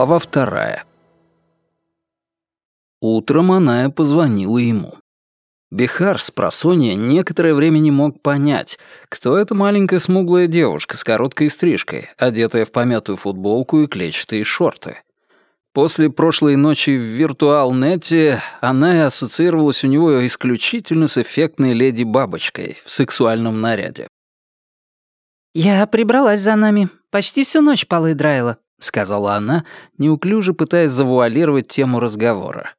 Глава вторая. Утром Аная позвонила ему. Бихар с просонья некоторое время не мог понять, кто эта маленькая смуглая девушка с короткой стрижкой, одетая в помятую футболку и клетчатые шорты. После прошлой ночи в виртуал-нете она ассоциировалась у него исключительно с эффектной леди-бабочкой в сексуальном наряде. «Я прибралась за нами. Почти всю ночь полы драила», — сказала она, неуклюже пытаясь завуалировать тему разговора.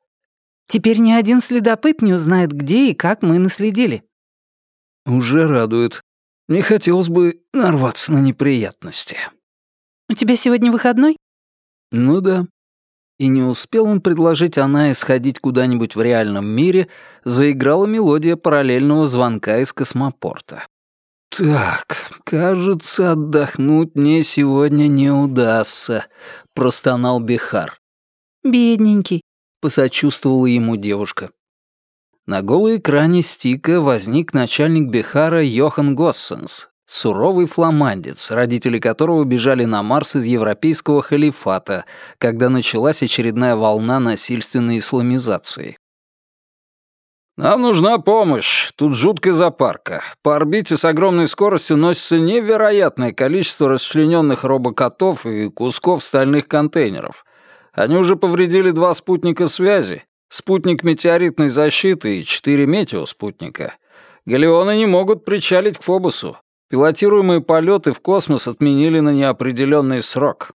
«Теперь ни один следопыт не узнает, где и как мы наследили». «Уже радует. Не хотелось бы нарваться на неприятности». «У тебя сегодня выходной?» «Ну да». И не успел он предложить она сходить куда-нибудь в реальном мире, заиграла мелодия параллельного звонка из космопорта. «Так, кажется, отдохнуть мне сегодня не удастся», — простонал Бихар. «Бедненький», — посочувствовала ему девушка. На голой экране стика возник начальник Бихара Йохан Госсенс, суровый фламандец, родители которого бежали на Марс из европейского халифата, когда началась очередная волна насильственной исламизации. «Нам нужна помощь. Тут жуткая запарка. По орбите с огромной скоростью носится невероятное количество расчлененных робокотов и кусков стальных контейнеров. Они уже повредили два спутника связи, спутник метеоритной защиты и четыре метеоспутника. Галеоны не могут причалить к Фобусу. Пилотируемые полеты в космос отменили на неопределенный срок».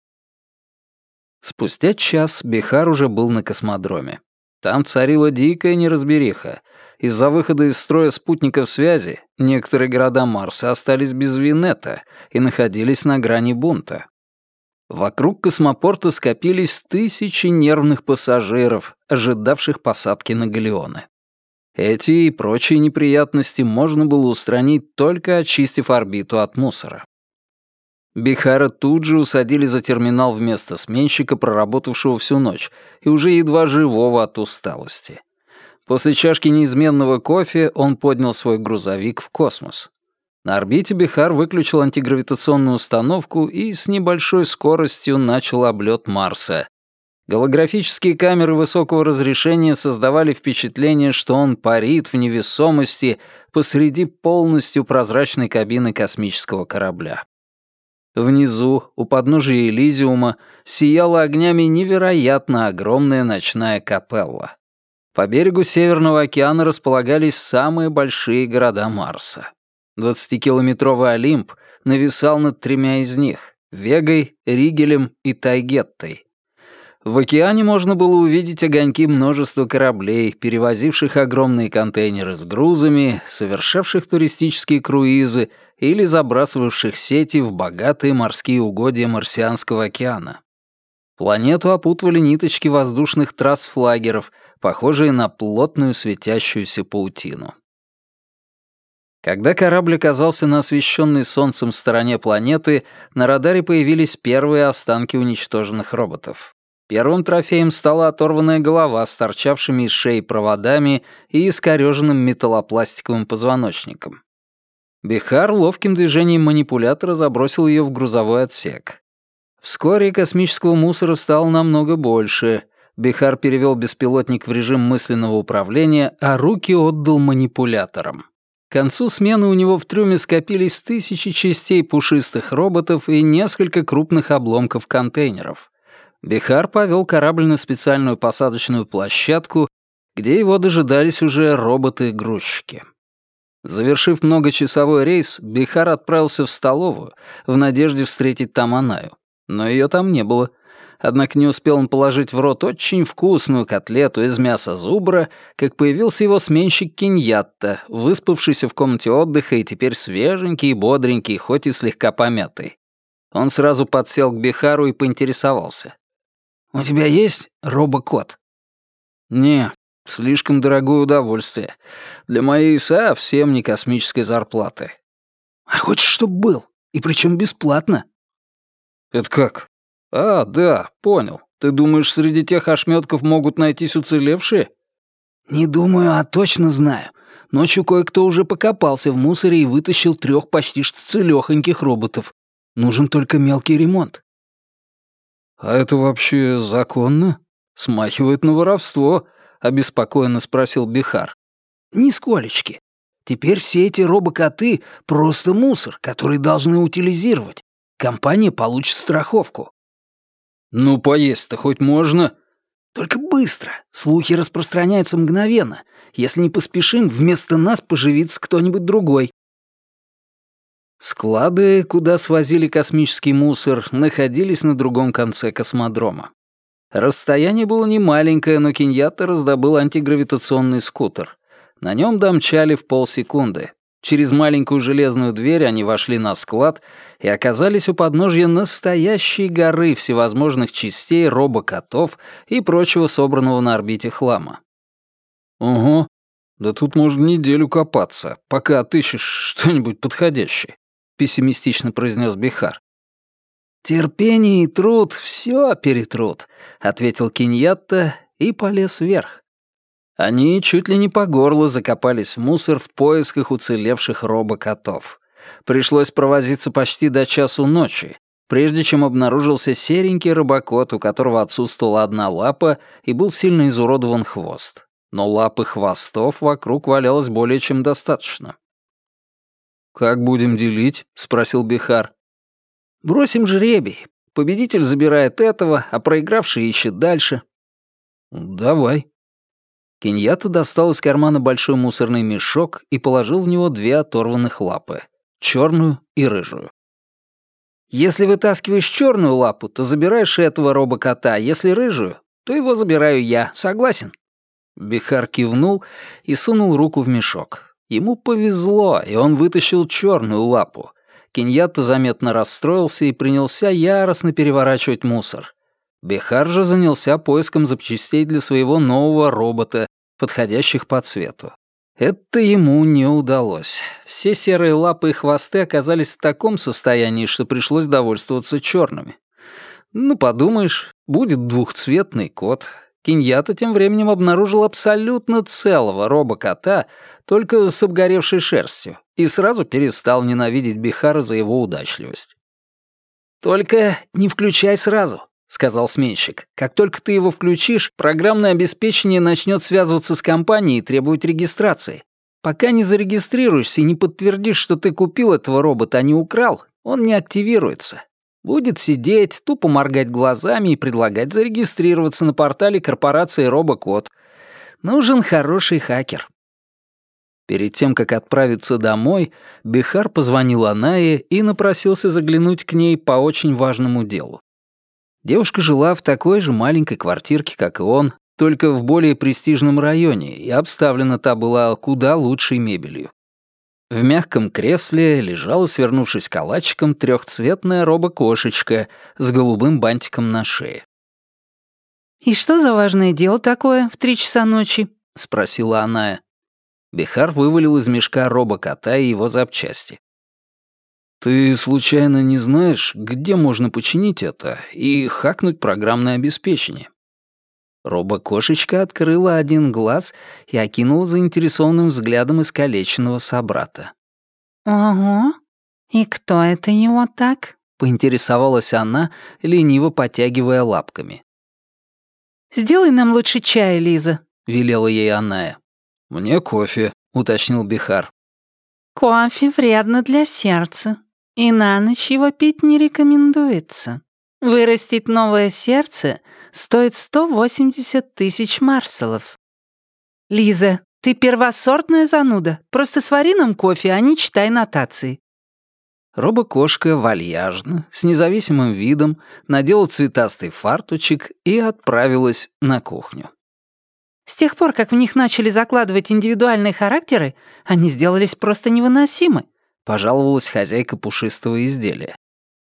Спустя час Бихар уже был на космодроме. Там царила дикая неразбериха. Из-за выхода из строя спутников связи некоторые города Марса остались без Винета и находились на грани бунта. Вокруг космопорта скопились тысячи нервных пассажиров, ожидавших посадки на галеоны. Эти и прочие неприятности можно было устранить, только очистив орбиту от мусора. Бихара тут же усадили за терминал вместо сменщика, проработавшего всю ночь, и уже едва живого от усталости. После чашки неизменного кофе он поднял свой грузовик в космос. На орбите Бихар выключил антигравитационную установку и с небольшой скоростью начал облет Марса. Голографические камеры высокого разрешения создавали впечатление, что он парит в невесомости посреди полностью прозрачной кабины космического корабля. Внизу, у подножия Элизиума, сияла огнями невероятно огромная ночная капелла. По берегу Северного океана располагались самые большие города Марса. Двадцатикилометровый Олимп нависал над тремя из них — Вегой, Ригелем и Тайгеттой. В океане можно было увидеть огоньки множества кораблей, перевозивших огромные контейнеры с грузами, совершавших туристические круизы или забрасывавших сети в богатые морские угодья Марсианского океана. Планету опутывали ниточки воздушных трасс флагеров, похожие на плотную светящуюся паутину. Когда корабль оказался на освещенной солнцем стороне планеты, на радаре появились первые останки уничтоженных роботов. Первым трофеем стала оторванная голова с торчавшими из шеи проводами и искорёженным металлопластиковым позвоночником. Бихар ловким движением манипулятора забросил ее в грузовой отсек. Вскоре космического мусора стало намного больше. Бихар перевел беспилотник в режим мысленного управления, а руки отдал манипуляторам. К концу смены у него в трюме скопились тысячи частей пушистых роботов и несколько крупных обломков контейнеров. Бихар повел корабль на специальную посадочную площадку, где его дожидались уже роботы-грузчики. Завершив многочасовой рейс, Бихар отправился в столовую в надежде встретить там Анаю. Но ее там не было. Однако не успел он положить в рот очень вкусную котлету из мяса зубра, как появился его сменщик Киньятта, выспавшийся в комнате отдыха и теперь свеженький и бодренький, хоть и слегка помятый. Он сразу подсел к Бихару и поинтересовался. «У тебя есть робокот?» «Не, слишком дорогое удовольствие. Для моей ИСА всем не космической зарплаты». «А хочешь, чтоб был? И причем бесплатно?» «Это как?» «А, да, понял. Ты думаешь, среди тех ошметков могут найтись уцелевшие?» «Не думаю, а точно знаю. Ночью кое-кто уже покопался в мусоре и вытащил трех почти что целёхоньких роботов. Нужен только мелкий ремонт. «А это вообще законно? Смахивает на воровство», — обеспокоенно спросил Бихар. «Нисколечки. Теперь все эти робокоты — просто мусор, который должны утилизировать. Компания получит страховку». «Ну, поесть-то хоть можно?» «Только быстро. Слухи распространяются мгновенно. Если не поспешим, вместо нас поживится кто-нибудь другой». Склады, куда свозили космический мусор, находились на другом конце космодрома. Расстояние было немаленькое, но Киньята раздобыл антигравитационный скутер. На нем домчали в полсекунды. Через маленькую железную дверь они вошли на склад и оказались у подножья настоящей горы всевозможных частей робокотов и прочего собранного на орбите хлама. «Ого, да тут можно неделю копаться, пока отыщешь что-нибудь подходящее», — пессимистично произнес Бихар. «Терпение и труд все перетрут», — ответил Киньятта и полез вверх. Они чуть ли не по горло закопались в мусор в поисках уцелевших робокотов. Пришлось провозиться почти до часу ночи, прежде чем обнаружился серенький робокот, у которого отсутствовала одна лапа и был сильно изуродован хвост. Но лап и хвостов вокруг валялось более чем достаточно. «Как будем делить?» — спросил Бихар. «Бросим жребий. Победитель забирает этого, а проигравший ищет дальше». «Давай». Киньята достал из кармана большой мусорный мешок и положил в него две оторванных лапы — черную и рыжую. «Если вытаскиваешь черную лапу, то забираешь этого робокота, а если рыжую, то его забираю я. Согласен?» Бихар кивнул и сунул руку в мешок. Ему повезло, и он вытащил черную лапу. Киньята заметно расстроился и принялся яростно переворачивать мусор. Бихар же занялся поиском запчастей для своего нового робота, подходящих по цвету. Это ему не удалось. Все серые лапы и хвосты оказались в таком состоянии, что пришлось довольствоваться черными. Ну, подумаешь, будет двухцветный кот, Киньята тем временем обнаружил абсолютно целого робокота, только с обгоревшей шерстью, и сразу перестал ненавидеть Бихара за его удачливость. «Только не включай сразу», — сказал сменщик. «Как только ты его включишь, программное обеспечение начнет связываться с компанией и требовать регистрации. Пока не зарегистрируешься и не подтвердишь, что ты купил этого робота, а не украл, он не активируется. Будет сидеть, тупо моргать глазами и предлагать зарегистрироваться на портале корпорации Робокод. Нужен хороший хакер. Перед тем, как отправиться домой, Бихар позвонил Анае и напросился заглянуть к ней по очень важному делу. Девушка жила в такой же маленькой квартирке, как и он, только в более престижном районе, и обставлена та была куда лучшей мебелью. В мягком кресле лежала, свернувшись калачиком, трехцветная робокошечка с голубым бантиком на шее. «И что за важное дело такое в три часа ночи?» — спросила она. Бихар вывалил из мешка робокота и его запчасти. «Ты случайно не знаешь, где можно починить это и хакнуть программное обеспечение?» Робокошечка открыла один глаз и окинула заинтересованным взглядом искалеченного собрата. «Ого, и кто это его так?» — поинтересовалась она, лениво потягивая лапками. «Сделай нам лучше чай, Лиза», — велела ей Аная. «Мне кофе», — уточнил Бихар. «Кофе вредно для сердца, и на ночь его пить не рекомендуется. Вырастить новое сердце стоит 180 тысяч марселов. Лиза, ты первосортная зануда. Просто свари нам кофе, а не читай нотации. Робокошка вальяжно, с независимым видом, надела цветастый фартучек и отправилась на кухню. С тех пор, как в них начали закладывать индивидуальные характеры, они сделались просто невыносимы, пожаловалась хозяйка пушистого изделия.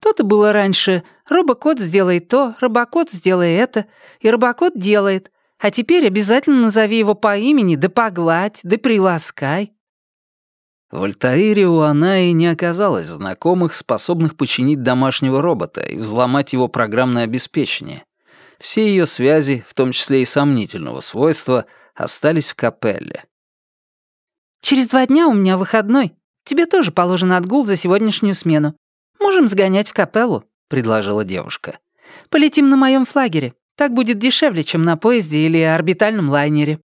То-то было раньше. Робокот сделай то, робокот сделай это, и робокот делает. А теперь обязательно назови его по имени, да погладь, да приласкай». В Альтаире у Анаи не оказалось знакомых, способных починить домашнего робота и взломать его программное обеспечение. Все ее связи, в том числе и сомнительного свойства, остались в капелле. «Через два дня у меня выходной. Тебе тоже положен отгул за сегодняшнюю смену. «Можем сгонять в капеллу», — предложила девушка. Полетим на моем флагере. Так будет дешевле, чем на поезде или орбитальном лайнере».